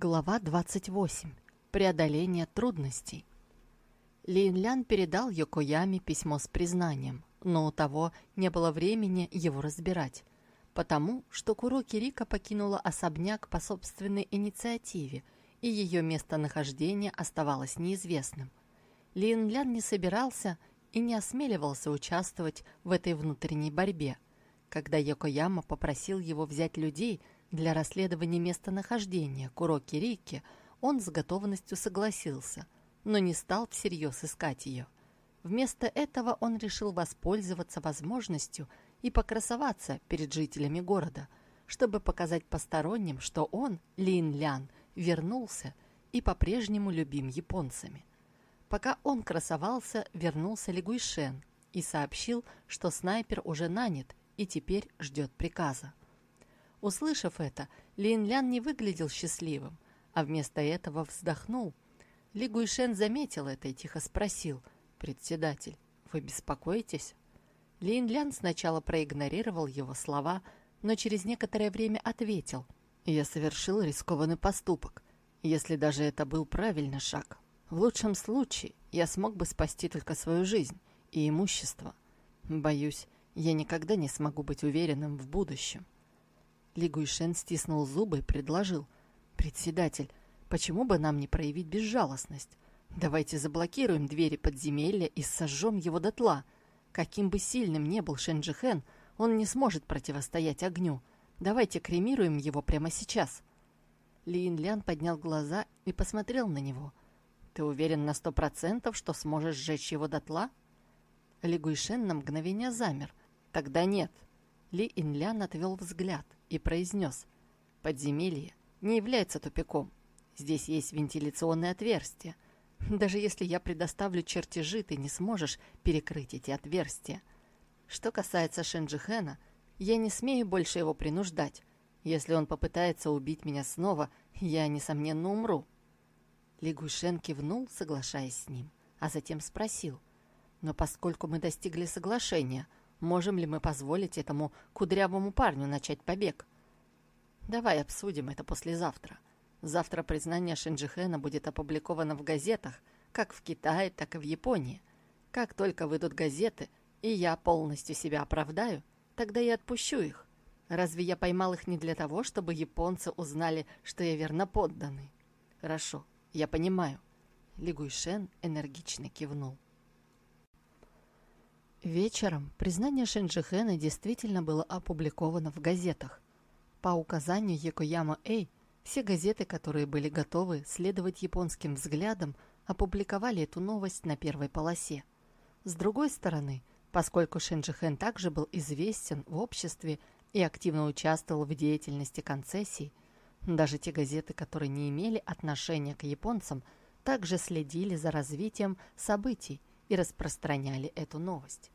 Глава 28. Преодоление трудностей. Линлян передал Йокояме письмо с признанием, но у того не было времени его разбирать, потому что Куроки Рика покинула особняк по собственной инициативе, и ее местонахождение оставалось неизвестным. Линлян не собирался и не осмеливался участвовать в этой внутренней борьбе. Когда Йокояма попросил его взять людей – для расследования местонахождения Куроки Рики он с готовностью согласился, но не стал всерьез искать ее. Вместо этого он решил воспользоваться возможностью и покрасоваться перед жителями города, чтобы показать посторонним, что он, Лин Лян, вернулся и по-прежнему любим японцами. Пока он красовался, вернулся Ли Гуйшен и сообщил, что снайпер уже нанят и теперь ждет приказа. Услышав это, Лин Лян не выглядел счастливым, а вместо этого вздохнул. Ли Гуйшен заметил это и тихо спросил. «Председатель, вы беспокоитесь?» Лин Лян сначала проигнорировал его слова, но через некоторое время ответил. «Я совершил рискованный поступок, если даже это был правильный шаг. В лучшем случае я смог бы спасти только свою жизнь и имущество. Боюсь, я никогда не смогу быть уверенным в будущем. Ли Гуйшен стиснул зубы и предложил. «Председатель, почему бы нам не проявить безжалостность? Давайте заблокируем двери подземелья и сожжем его дотла. Каким бы сильным ни был Шенджихен, он не сможет противостоять огню. Давайте кремируем его прямо сейчас». Ли Инлян поднял глаза и посмотрел на него. «Ты уверен на сто процентов, что сможешь сжечь его дотла?» Ли Гуйшен на мгновение замер. «Тогда нет». Ли Инлян отвел взгляд – и произнес «Подземелье не является тупиком. Здесь есть вентиляционные отверстия. Даже если я предоставлю чертежи, ты не сможешь перекрыть эти отверстия. Что касается Шенджихена, я не смею больше его принуждать. Если он попытается убить меня снова, я, несомненно, умру». Лигуйшен кивнул, соглашаясь с ним, а затем спросил. «Но поскольку мы достигли соглашения, — Можем ли мы позволить этому кудрявому парню начать побег? Давай обсудим это послезавтра. Завтра признание Шинджихена будет опубликовано в газетах, как в Китае, так и в Японии. Как только выйдут газеты, и я полностью себя оправдаю, тогда я отпущу их. Разве я поймал их не для того, чтобы японцы узнали, что я верно подданный? Хорошо, я понимаю. Лигуйшен энергично кивнул. Вечером признание Шенджихена действительно было опубликовано в газетах. По указанию Якояма Эй, все газеты, которые были готовы следовать японским взглядам, опубликовали эту новость на первой полосе. С другой стороны, поскольку Шенджихен также был известен в обществе и активно участвовал в деятельности концессий, даже те газеты, которые не имели отношения к японцам, также следили за развитием событий и распространяли эту новость.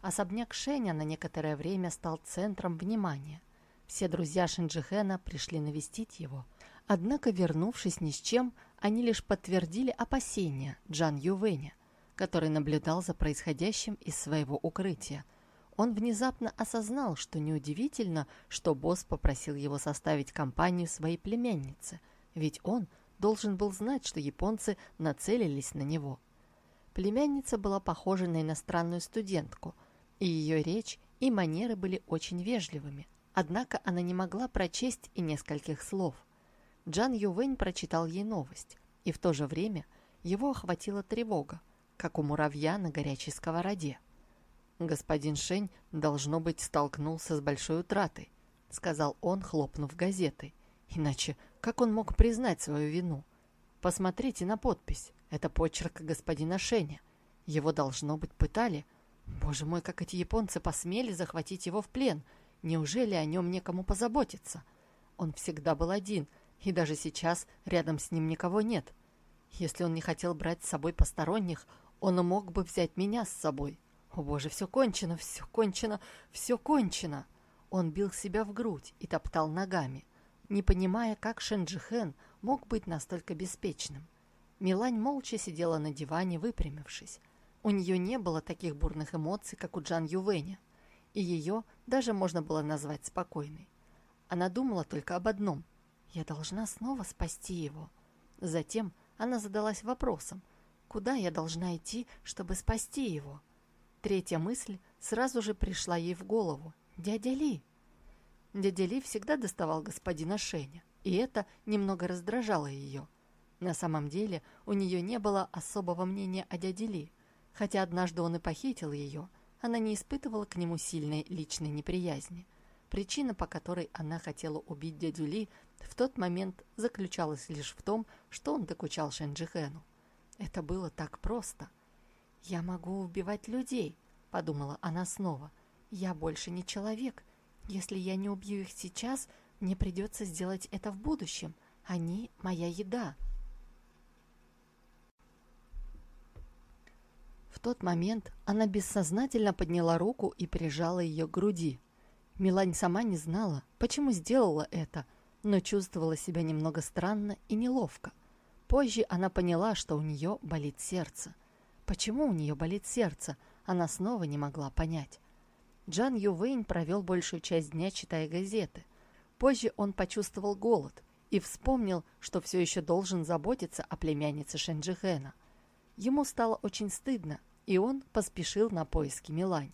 Особняк Шеня на некоторое время стал центром внимания. Все друзья Шинджихена пришли навестить его. Однако, вернувшись ни с чем, они лишь подтвердили опасения Джан Ювеня, который наблюдал за происходящим из своего укрытия. Он внезапно осознал, что неудивительно, что босс попросил его составить компанию своей племянницы, ведь он должен был знать, что японцы нацелились на него. Племянница была похожа на иностранную студентку – и ее речь и манеры были очень вежливыми. Однако она не могла прочесть и нескольких слов. Джан Ювэнь прочитал ей новость, и в то же время его охватила тревога, как у муравья на горячей сковороде. «Господин Шень, должно быть, столкнулся с большой утратой», — сказал он, хлопнув газетой. «Иначе как он мог признать свою вину? Посмотрите на подпись. Это почерк господина Шеня. Его, должно быть, пытали, Боже мой, как эти японцы посмели захватить его в плен! Неужели о нем некому позаботиться? Он всегда был один, и даже сейчас рядом с ним никого нет. Если он не хотел брать с собой посторонних, он мог бы взять меня с собой. О боже, все кончено, все кончено, все кончено! Он бил себя в грудь и топтал ногами, не понимая, как Шенджихен мог быть настолько беспечным. Милань молча сидела на диване, выпрямившись. У нее не было таких бурных эмоций, как у Джан Ювеня, и ее даже можно было назвать спокойной. Она думала только об одном. Я должна снова спасти его. Затем она задалась вопросом, куда я должна идти, чтобы спасти его? Третья мысль сразу же пришла ей в голову. «Дядя Ли!» Дядя Ли всегда доставал господина Шеня, и это немного раздражало ее. На самом деле у нее не было особого мнения о дяде Ли. Хотя однажды он и похитил ее, она не испытывала к нему сильной личной неприязни. Причина, по которой она хотела убить дядю Ли, в тот момент заключалась лишь в том, что он докучал Шенджихену. Это было так просто. «Я могу убивать людей», — подумала она снова. «Я больше не человек. Если я не убью их сейчас, мне придется сделать это в будущем. Они — моя еда». В тот момент она бессознательно подняла руку и прижала ее к груди. Милань сама не знала, почему сделала это, но чувствовала себя немного странно и неловко. Позже она поняла, что у нее болит сердце. Почему у нее болит сердце, она снова не могла понять. Джан Ювейн провел большую часть дня, читая газеты. Позже он почувствовал голод и вспомнил, что все еще должен заботиться о племяннице Шенджихена. Ему стало очень стыдно, и он поспешил на поиски Милань.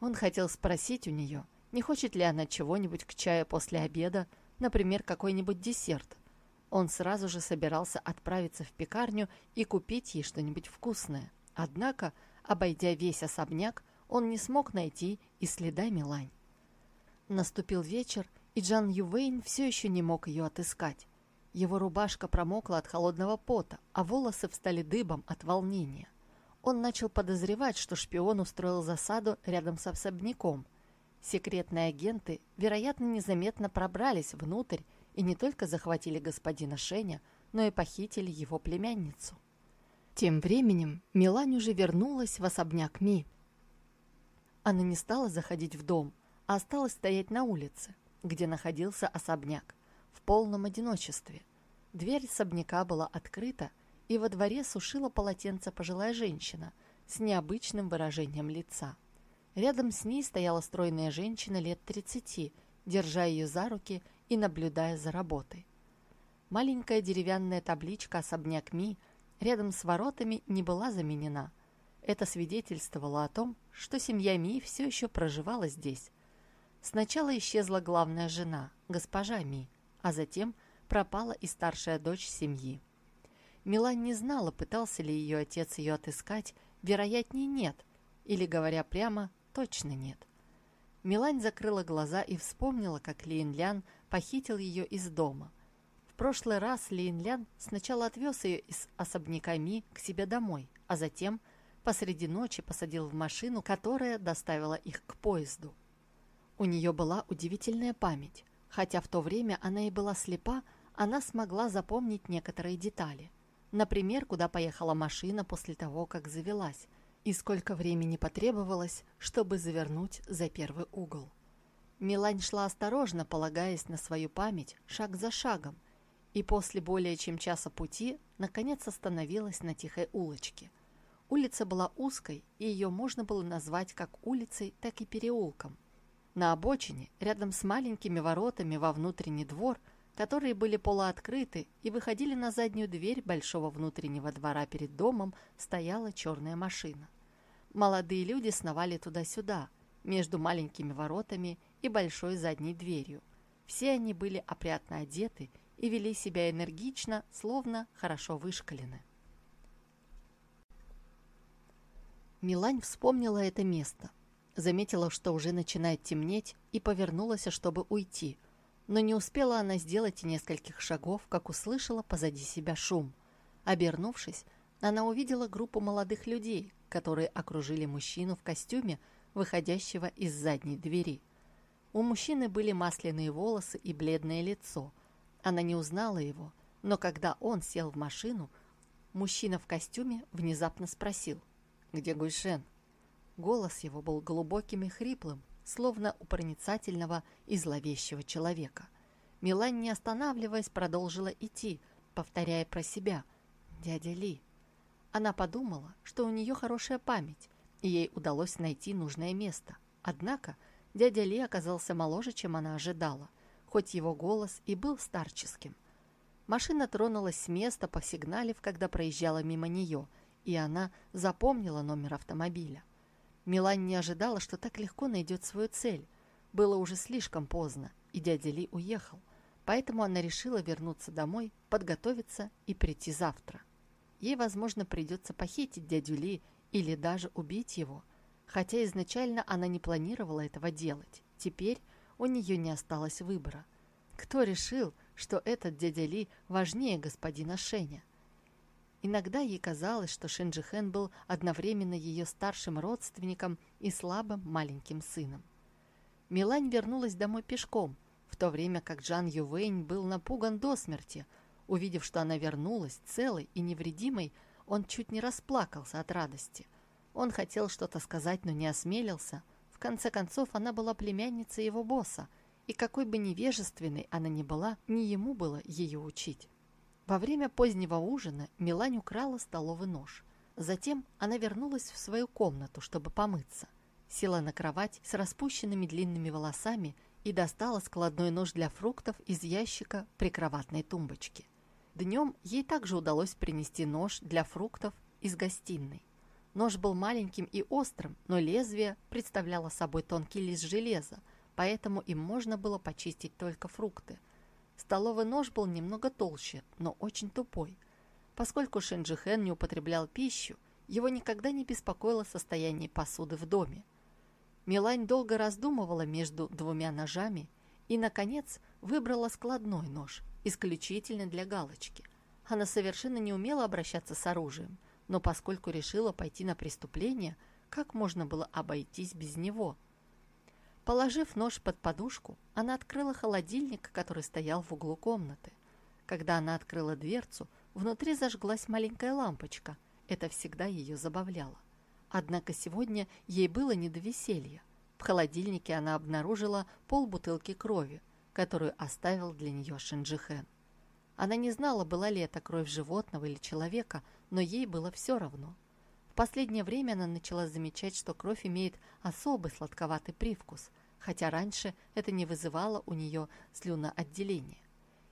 Он хотел спросить у нее, не хочет ли она чего-нибудь к чаю после обеда, например, какой-нибудь десерт. Он сразу же собирался отправиться в пекарню и купить ей что-нибудь вкусное. Однако, обойдя весь особняк, он не смог найти и следа Милань. Наступил вечер, и Джан Ювейн все еще не мог ее отыскать. Его рубашка промокла от холодного пота, а волосы встали дыбом от волнения. Он начал подозревать, что шпион устроил засаду рядом с особняком – Секретные агенты, вероятно, незаметно пробрались внутрь и не только захватили господина Шеня, но и похитили его племянницу. Тем временем Милань уже вернулась в особняк Ми. Она не стала заходить в дом, а осталась стоять на улице, где находился особняк, в полном одиночестве. Дверь особняка была открыта, и во дворе сушила полотенце пожилая женщина с необычным выражением лица – Рядом с ней стояла стройная женщина лет 30, держа ее за руки и наблюдая за работой. Маленькая деревянная табличка «Особняк Ми» рядом с воротами не была заменена. Это свидетельствовало о том, что семья Ми все еще проживала здесь. Сначала исчезла главная жена, госпожа Ми, а затем пропала и старшая дочь семьи. Милан не знала, пытался ли ее отец ее отыскать, вероятнее нет, или, говоря прямо, Точно нет. Милань закрыла глаза и вспомнила, как Лин похитил ее из дома. В прошлый раз Лин сначала отвез ее из особняка Ми к себе домой, а затем посреди ночи посадил в машину, которая доставила их к поезду. У нее была удивительная память. Хотя в то время она и была слепа, она смогла запомнить некоторые детали. Например, куда поехала машина после того, как завелась, и сколько времени потребовалось, чтобы завернуть за первый угол. Милань шла осторожно, полагаясь на свою память, шаг за шагом, и после более чем часа пути наконец остановилась на тихой улочке. Улица была узкой, и ее можно было назвать как улицей, так и переулком. На обочине, рядом с маленькими воротами во внутренний двор, которые были полуоткрыты и выходили на заднюю дверь большого внутреннего двора перед домом, стояла черная машина. Молодые люди сновали туда-сюда, между маленькими воротами и большой задней дверью. Все они были опрятно одеты и вели себя энергично, словно хорошо вышкалены. Милань вспомнила это место, заметила, что уже начинает темнеть, и повернулась, чтобы уйти – но не успела она сделать и нескольких шагов, как услышала позади себя шум. Обернувшись, она увидела группу молодых людей, которые окружили мужчину в костюме, выходящего из задней двери. У мужчины были масляные волосы и бледное лицо. Она не узнала его, но когда он сел в машину, мужчина в костюме внезапно спросил «Где Гуйшен?». Голос его был глубоким и хриплым, словно у проницательного и зловещего человека. Милань, не останавливаясь, продолжила идти, повторяя про себя «Дядя Ли». Она подумала, что у нее хорошая память, и ей удалось найти нужное место. Однако дядя Ли оказался моложе, чем она ожидала. хоть его голос и был старческим. Машина тронулась с места, посигналив, когда проезжала мимо нее, и она запомнила номер автомобиля. Милань не ожидала, что так легко найдет свою цель. Было уже слишком поздно, и дядя Ли уехал, поэтому она решила вернуться домой, подготовиться и прийти завтра. Ей, возможно, придется похитить дядю Ли или даже убить его, хотя изначально она не планировала этого делать. Теперь у нее не осталось выбора. Кто решил, что этот дядя Ли важнее господина Шеня? Иногда ей казалось, что Шинджихен был одновременно ее старшим родственником и слабым маленьким сыном. Милань вернулась домой пешком, в то время как Джан Ювейн был напуган до смерти. Увидев, что она вернулась целой и невредимой, он чуть не расплакался от радости. Он хотел что-то сказать, но не осмелился, конце концов, она была племянницей его босса, и какой бы невежественной она ни была, не ему было ее учить. Во время позднего ужина Милань украла столовый нож. Затем она вернулась в свою комнату, чтобы помыться. Села на кровать с распущенными длинными волосами и достала складной нож для фруктов из ящика прикроватной тумбочки. Днем ей также удалось принести нож для фруктов из гостиной. Нож был маленьким и острым, но лезвие представляло собой тонкий лист железа, поэтому им можно было почистить только фрукты. Столовый нож был немного толще, но очень тупой. Поскольку Шинджихен не употреблял пищу, его никогда не беспокоило состояние посуды в доме. Милань долго раздумывала между двумя ножами и, наконец, выбрала складной нож, исключительно для галочки. Она совершенно не умела обращаться с оружием – но поскольку решила пойти на преступление, как можно было обойтись без него? Положив нож под подушку, она открыла холодильник, который стоял в углу комнаты. Когда она открыла дверцу, внутри зажглась маленькая лампочка. Это всегда ее забавляло. Однако сегодня ей было не до веселья. В холодильнике она обнаружила полбутылки крови, которую оставил для нее Шинджихен. Она не знала, была ли это кровь животного или человека, но ей было все равно. Последнее время она начала замечать, что кровь имеет особый сладковатый привкус, хотя раньше это не вызывало у нее слюноотделения.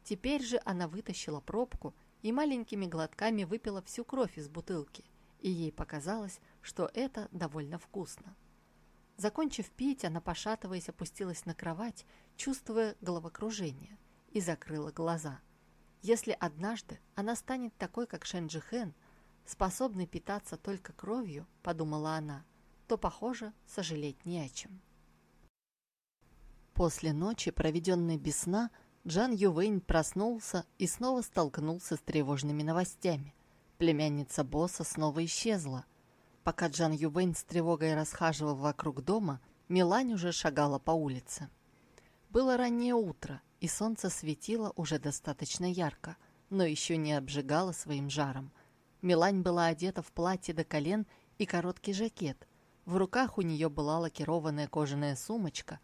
Теперь же она вытащила пробку и маленькими глотками выпила всю кровь из бутылки, и ей показалось, что это довольно вкусно. Закончив пить, она, пошатываясь, опустилась на кровать, чувствуя головокружение, и закрыла глаза – если однажды она станет такой, как Шенджихен, способной питаться только кровью, подумала она, то, похоже, сожалеть не о чем. После ночи, проведенной без сна, Джан Ювейн проснулся и снова столкнулся с тревожными новостями. Племянница босса снова исчезла. Пока Джан Ювейн с тревогой расхаживал вокруг дома, Милань уже шагала по улице. Было раннее утро, и солнце светило уже достаточно ярко, но еще не обжигало своим жаром. Милань была одета в платье до колен и короткий жакет. В руках у нее была лакированная кожаная сумочка.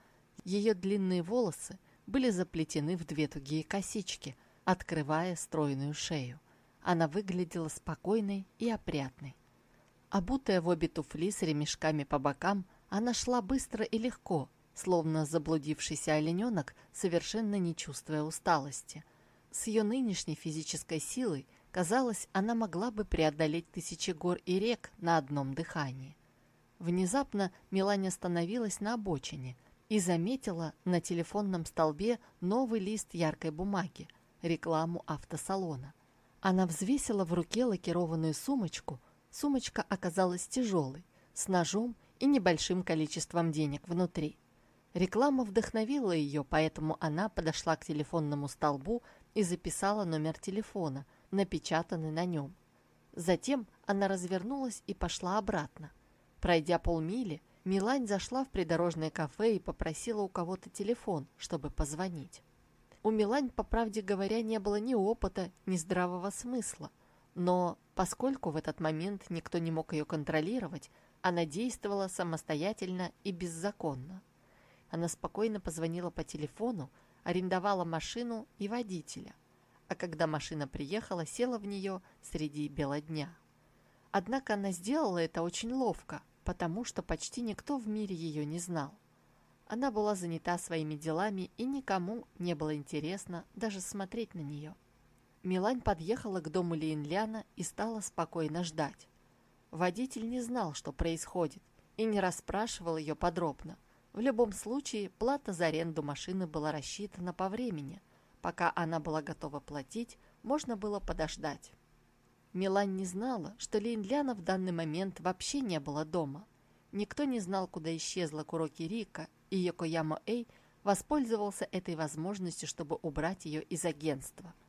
Ее длинные волосы были заплетены в две тугие косички, открывая стройную шею. Она выглядела спокойной и опрятной. Обутая в обе туфли с ремешками по бокам, она шла быстро и легко, словно заблудившийся олененок, совершенно не чувствуя усталости. С ее нынешней физической силой, казалось, она могла бы преодолеть тысячи гор и рек на одном дыхании. Внезапно Милане остановилась на обочине и заметила на телефонном столбе новый лист яркой бумаги, рекламу автосалона. Она взвесила в руке лакированную сумочку. Сумочка оказалась тяжелой, с ножом и небольшим количеством денег внутри. Реклама вдохновила ее, поэтому она подошла к телефонному столбу и записала номер телефона, напечатанный на нем. Затем она развернулась и пошла обратно. Пройдя полмили, Милань зашла в придорожное кафе и попросила у кого-то телефон, чтобы позвонить. У Милань, по правде говоря, не было ни опыта, ни здравого смысла. Но поскольку в этот момент никто не мог ее контролировать, она действовала самостоятельно и беззаконно. Она спокойно позвонила по телефону, арендовала машину и водителя, а когда машина приехала, села в нее среди бела дня. Однако она сделала это очень ловко, потому что почти никто в мире ее не знал. Она была занята своими делами, и никому не было интересно даже смотреть на нее. Милань подъехала к дому Линляна и стала спокойно ждать. Водитель не знал, что происходит, и не расспрашивал ее подробно. В любом случае, плата за аренду машины была рассчитана по времени. Пока она была готова платить, можно было подождать. Милань не знала, что Линляна в данный момент вообще не было дома. Никто не знал, куда исчезла Куроки Рика, и Йокояма Эй воспользовался этой возможностью, чтобы убрать ее из агентства –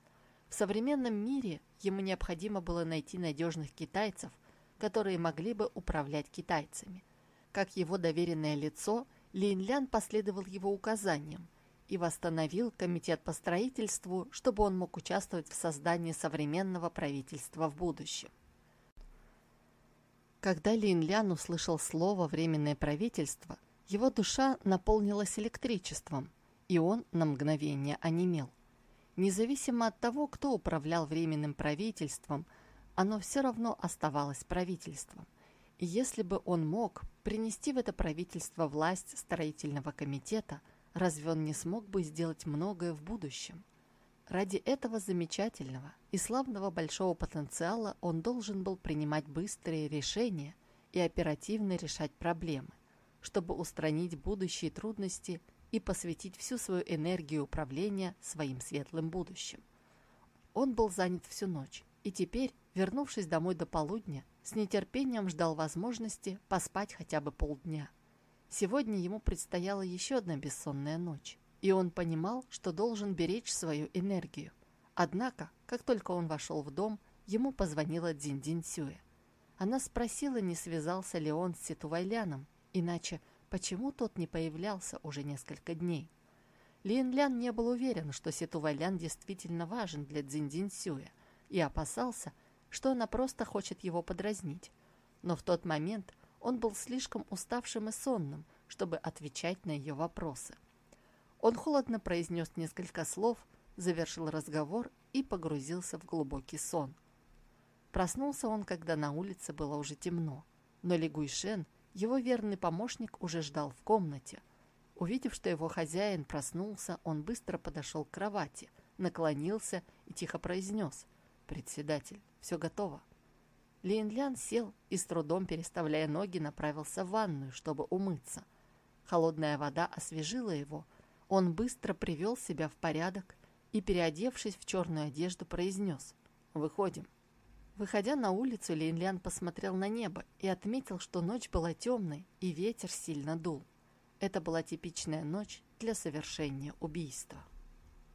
в современном мире ему необходимо было найти надежных китайцев, которые могли бы управлять китайцами. Как его доверенное лицо, Лин Лян последовал его указаниям и восстановил комитет по строительству, чтобы он мог участвовать в создании современного правительства в будущем. Когда Лин Лян услышал слово «временное правительство», его душа наполнилась электричеством, и он на мгновение онемел. Независимо от того, кто управлял Временным правительством, оно все равно оставалось правительством. И если бы он мог принести в это правительство власть строительного комитета, разве он не смог бы сделать многое в будущем? Ради этого замечательного и славного большого потенциала он должен был принимать быстрые решения и оперативно решать проблемы, чтобы устранить будущие трудности и посвятить всю свою энергию управления своим светлым будущим. Он был занят всю ночь, и теперь, вернувшись домой до полудня, с нетерпением ждал возможности поспать хотя бы полдня. Сегодня ему предстояла еще одна бессонная ночь, и он понимал, что должен беречь свою энергию. Однако, как только он вошел в дом, ему позвонила Дзинь-Дин Сюэ. Она спросила, не связался ли он с Ситувайляном, иначе Почему тот не появлялся уже несколько дней? Лин Лян не был уверен, что Ситу Вайлян действительно важен для Цзиньдин Сюя и опасался, что она просто хочет его подразнить. Но в тот момент он был слишком уставшим и сонным, чтобы отвечать на ее вопросы. Он холодно произнес несколько слов, завершил разговор и погрузился в глубокий сон. Проснулся он, когда на улице было уже темно, но Ли Гуйшен его верный помощник уже ждал в комнате. Увидев, что его хозяин проснулся, он быстро подошел к кровати, наклонился и тихо произнес «Председатель, все готово». Линлян сел и с трудом переставляя ноги направился в ванную, чтобы умыться. Холодная вода освежила его. Он быстро привел себя в порядок и, переодевшись в черную одежду, произнес «Выходим». Выходя на улицу, Линлян посмотрел на небо и отметил, что ночь была темной и ветер сильно дул. Это была типичная ночь для совершения убийства.